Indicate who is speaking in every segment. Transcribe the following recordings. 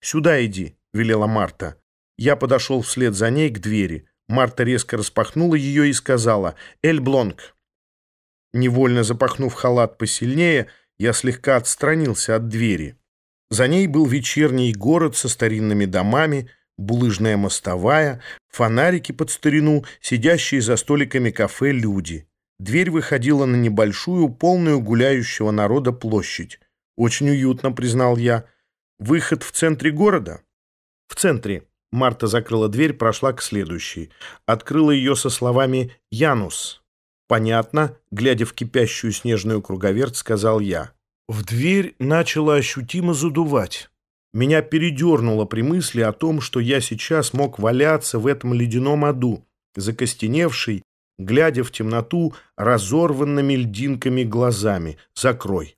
Speaker 1: «Сюда иди», — велела Марта. Я подошел вслед за ней к двери. Марта резко распахнула ее и сказала «Эль Блонг». Невольно запахнув халат посильнее, я слегка отстранился от двери. За ней был вечерний город со старинными домами, булыжная мостовая, фонарики под старину, сидящие за столиками кафе люди. Дверь выходила на небольшую, полную гуляющего народа площадь. «Очень уютно», — признал я. «Выход в центре города?» «В центре». Марта закрыла дверь, прошла к следующей. Открыла ее со словами «Янус». «Понятно», — глядя в кипящую снежную круговерть, сказал я. В дверь начало ощутимо задувать. Меня передернуло при мысли о том, что я сейчас мог валяться в этом ледяном аду, закостеневший, глядя в темноту разорванными льдинками глазами. «Закрой».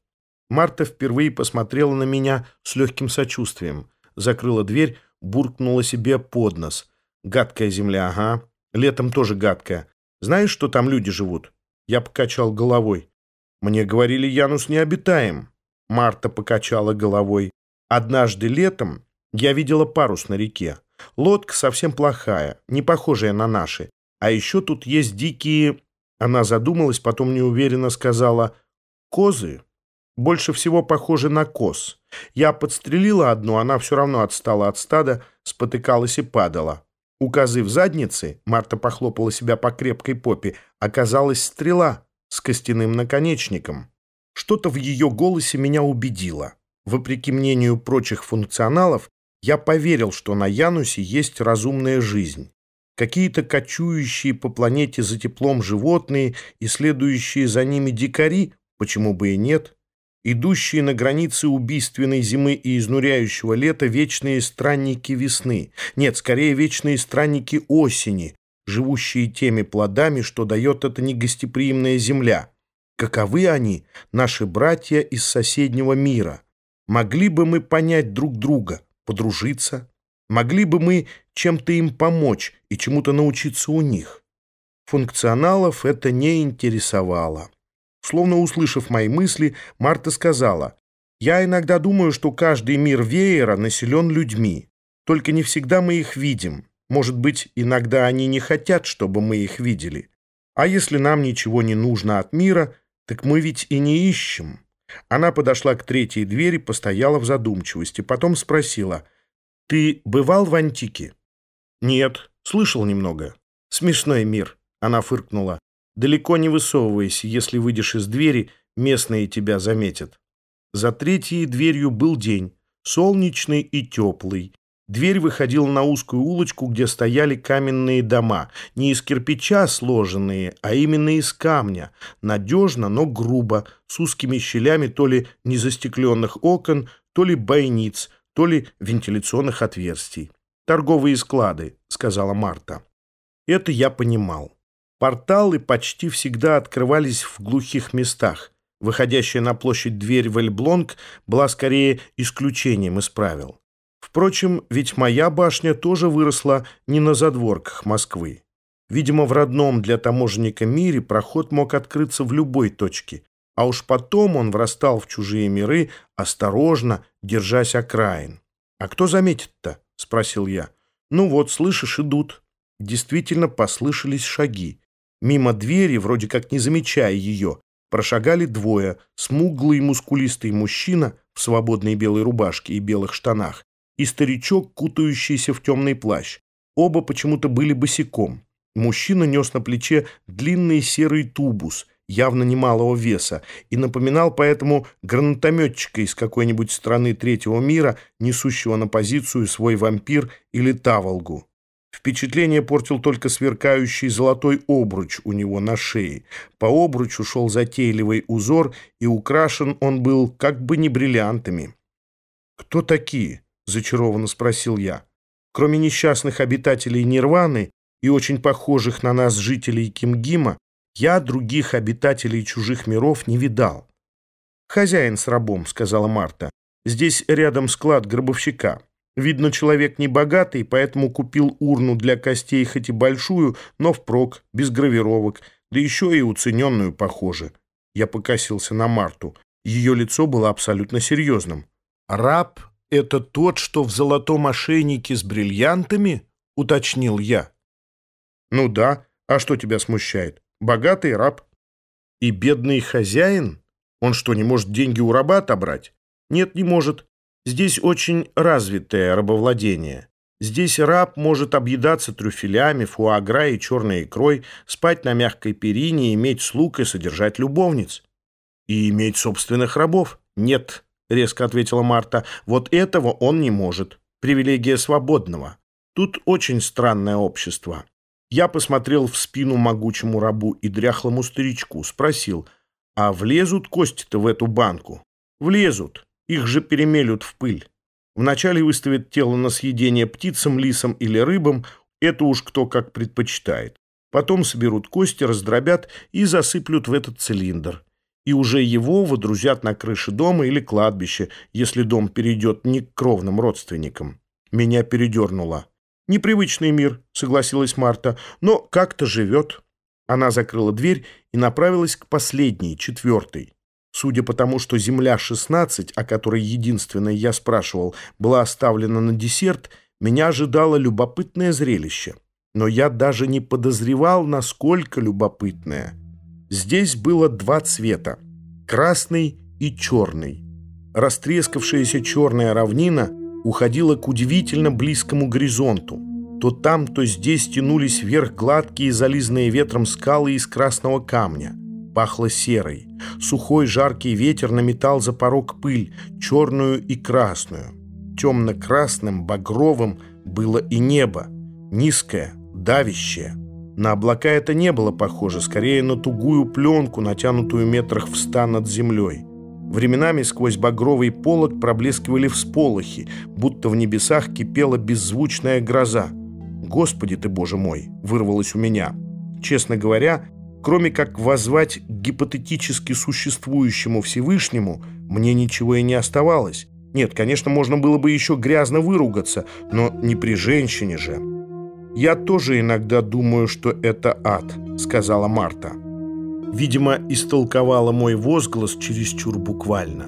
Speaker 1: Марта впервые посмотрела на меня с легким сочувствием. Закрыла дверь, буркнула себе под нос. «Гадкая земля, ага. Летом тоже гадкая. Знаешь, что там люди живут?» Я покачал головой. Мне говорили, Янус необитаем. Марта покачала головой. Однажды летом я видела парус на реке. Лодка совсем плохая, не похожая на наши. А еще тут есть дикие... Она задумалась, потом неуверенно сказала «козы». Больше всего похожи на коз. Я подстрелила одну, она все равно отстала от стада, спотыкалась и падала. У козы в заднице, Марта похлопала себя по крепкой попе, оказалась стрела с костяным наконечником. Что-то в ее голосе меня убедило. Вопреки мнению прочих функционалов, я поверил, что на Янусе есть разумная жизнь. Какие-то кочующие по планете за теплом животные и следующие за ними дикари, почему бы и нет, идущие на границе убийственной зимы и изнуряющего лета вечные странники весны. Нет, скорее вечные странники осени, живущие теми плодами, что дает эта негостеприимная земля. Каковы они, наши братья из соседнего мира? Могли бы мы понять друг друга, подружиться? Могли бы мы чем-то им помочь и чему-то научиться у них? Функционалов это не интересовало. Словно услышав мои мысли, Марта сказала, «Я иногда думаю, что каждый мир веера населен людьми, только не всегда мы их видим». Может быть, иногда они не хотят, чтобы мы их видели. А если нам ничего не нужно от мира, так мы ведь и не ищем. Она подошла к третьей двери, постояла в задумчивости, потом спросила, «Ты бывал в Антике?» «Нет, слышал немного». «Смешной мир», — она фыркнула. «Далеко не высовывайся, если выйдешь из двери, местные тебя заметят». За третьей дверью был день, солнечный и теплый, Дверь выходила на узкую улочку, где стояли каменные дома. Не из кирпича сложенные, а именно из камня. Надежно, но грубо, с узкими щелями то ли незастекленных окон, то ли бойниц, то ли вентиляционных отверстий. «Торговые склады», — сказала Марта. Это я понимал. Порталы почти всегда открывались в глухих местах. Выходящая на площадь дверь в Эльблонг была скорее исключением из правил. Впрочем, ведь моя башня тоже выросла не на задворках Москвы. Видимо, в родном для таможенника мире проход мог открыться в любой точке, а уж потом он врастал в чужие миры, осторожно, держась окраин. «А кто заметит-то?» — спросил я. «Ну вот, слышишь, идут». Действительно послышались шаги. Мимо двери, вроде как не замечая ее, прошагали двое, смуглый мускулистый мужчина в свободной белой рубашке и белых штанах и старичок, кутающийся в темный плащ. Оба почему-то были босиком. Мужчина нес на плече длинный серый тубус, явно немалого веса, и напоминал поэтому гранатометчика из какой-нибудь страны третьего мира, несущего на позицию свой вампир или таволгу. Впечатление портил только сверкающий золотой обруч у него на шее. По обручу шел затейливый узор, и украшен он был как бы не бриллиантами. «Кто такие?» зачарованно спросил я. Кроме несчастных обитателей Нирваны и очень похожих на нас жителей Кимгима, я других обитателей чужих миров не видал. «Хозяин с рабом», — сказала Марта. «Здесь рядом склад гробовщика. Видно, человек не богатый, поэтому купил урну для костей, хоть и большую, но впрок, без гравировок, да еще и уцененную, похоже». Я покосился на Марту. Ее лицо было абсолютно серьезным. «Раб это тот, что в золотом ошейнике с бриллиантами?» — уточнил я. «Ну да. А что тебя смущает? Богатый раб». «И бедный хозяин? Он что, не может деньги у раба отобрать?» «Нет, не может. Здесь очень развитое рабовладение. Здесь раб может объедаться трюфелями, фуагра и черной икрой, спать на мягкой перине, иметь слуг и содержать любовниц. И иметь собственных рабов? Нет, резко ответила Марта. Вот этого он не может. Привилегия свободного. Тут очень странное общество. Я посмотрел в спину могучему рабу и дряхлому старичку, спросил, а влезут кости-то в эту банку? Влезут, их же перемелют в пыль. Вначале выставят тело на съедение птицам, лисам или рыбам, это уж кто как предпочитает. Потом соберут кости, раздробят и засыплют в этот цилиндр. И уже его водрузят на крыше дома или кладбища, если дом перейдет не к кровным родственникам. Меня передернуло. «Непривычный мир», — согласилась Марта, — «но как-то живет». Она закрыла дверь и направилась к последней, четвертой. Судя по тому, что «Земля-16», о которой единственной я спрашивал, была оставлена на десерт, меня ожидало любопытное зрелище. Но я даже не подозревал, насколько любопытное. Здесь было два цвета – красный и черный. Растрескавшаяся черная равнина уходила к удивительно близкому горизонту. То там, то здесь тянулись вверх гладкие, зализанные ветром скалы из красного камня – Пахло серой. Сухой жаркий ветер наметал за порог пыль, черную и красную. Темно-красным, багровым было и небо. Низкое, давящее. На облака это не было похоже, скорее на тугую пленку, натянутую метрах в ста над землей. Временами сквозь багровый полог проблескивали всполохи, будто в небесах кипела беззвучная гроза. «Господи ты, Боже мой!» — вырвалось у меня. Честно говоря, Кроме как возвать гипотетически существующему Всевышнему, мне ничего и не оставалось. Нет, конечно, можно было бы еще грязно выругаться, но не при женщине же. «Я тоже иногда думаю, что это ад», — сказала Марта. Видимо, истолковала мой возглас чересчур буквально.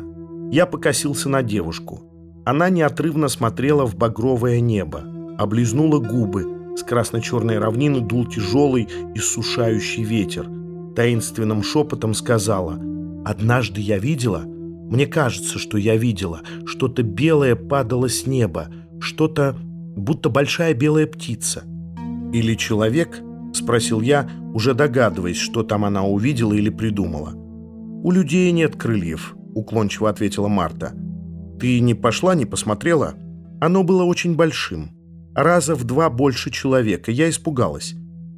Speaker 1: Я покосился на девушку. Она неотрывно смотрела в багровое небо, облизнула губы, с красно-черной равнины дул тяжелый, иссушающий ветер. Таинственным шепотом сказала «Однажды я видела, мне кажется, что я видела, что-то белое падало с неба, что-то, будто большая белая птица». «Или человек?» — спросил я, уже догадываясь, что там она увидела или придумала. «У людей нет крыльев», — уклончиво ответила Марта. «Ты не пошла, не посмотрела? Оно было очень большим» раза в два больше человека. Я испугалась.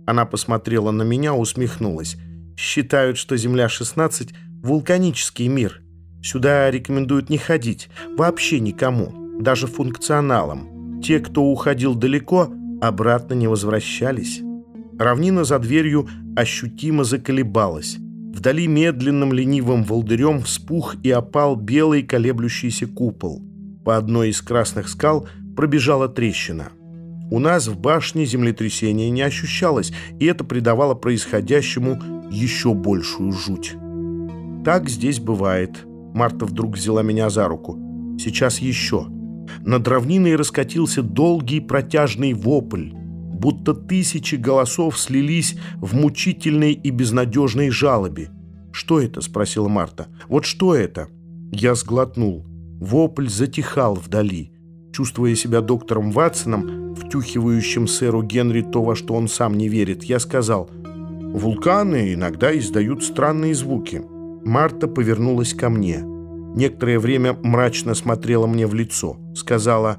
Speaker 1: Она посмотрела на меня, усмехнулась. Считают, что Земля-16 — вулканический мир. Сюда рекомендуют не ходить. Вообще никому. Даже функционалам. Те, кто уходил далеко, обратно не возвращались. Равнина за дверью ощутимо заколебалась. Вдали медленным ленивым волдырем вспух и опал белый колеблющийся купол. По одной из красных скал пробежала трещина. У нас в башне землетрясения не ощущалось, и это придавало происходящему еще большую жуть. Так здесь бывает. Марта вдруг взяла меня за руку. Сейчас еще. Над равниной раскатился долгий протяжный вопль, будто тысячи голосов слились в мучительной и безнадежной жалобе. «Что это?» — спросила Марта. «Вот что это?» Я сглотнул. Вопль затихал вдали. Чувствуя себя доктором Ватсоном, втюхивающим сэру Генри то, во что он сам не верит, я сказал, «Вулканы иногда издают странные звуки». Марта повернулась ко мне. Некоторое время мрачно смотрела мне в лицо. Сказала,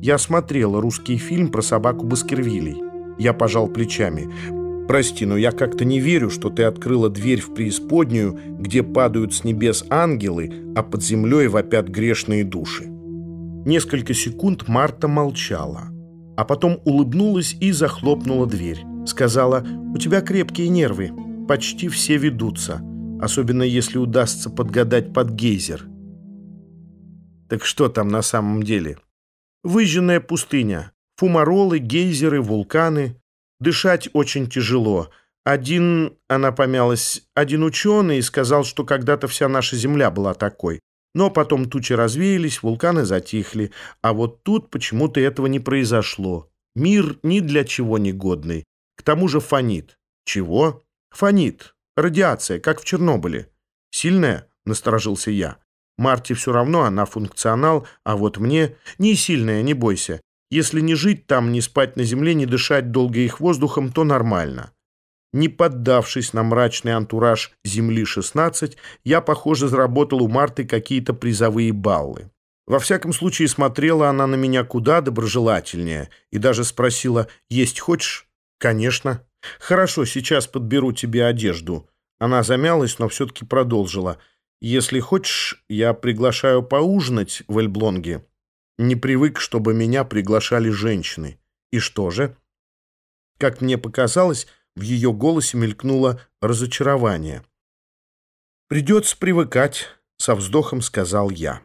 Speaker 1: «Я смотрела русский фильм про собаку Баскервилей». Я пожал плечами. «Прости, но я как-то не верю, что ты открыла дверь в преисподнюю, где падают с небес ангелы, а под землей вопят грешные души». Несколько секунд Марта молчала, а потом улыбнулась и захлопнула дверь. Сказала, «У тебя крепкие нервы, почти все ведутся, особенно если удастся подгадать под гейзер». Так что там на самом деле? Выжженная пустыня, фумаролы, гейзеры, вулканы. Дышать очень тяжело. Один, она помялась, один ученый сказал, что когда-то вся наша Земля была такой. Но потом тучи развеялись, вулканы затихли. А вот тут почему-то этого не произошло. Мир ни для чего не годный. К тому же фонит. Чего? Фонит. Радиация, как в Чернобыле. Сильная? Насторожился я. Марте все равно, она функционал, а вот мне не сильная, не бойся. Если не жить там, не спать на земле, не дышать долго их воздухом, то нормально. Не поддавшись на мрачный антураж Земли-16, я, похоже, заработал у Марты какие-то призовые баллы. Во всяком случае, смотрела она на меня куда доброжелательнее и даже спросила «Есть хочешь?» «Конечно». «Хорошо, сейчас подберу тебе одежду». Она замялась, но все-таки продолжила. «Если хочешь, я приглашаю поужинать в Эльблонге. Не привык, чтобы меня приглашали женщины. И что же?» Как мне показалось, в ее голосе мелькнуло разочарование. «Придется привыкать», — со вздохом сказал я.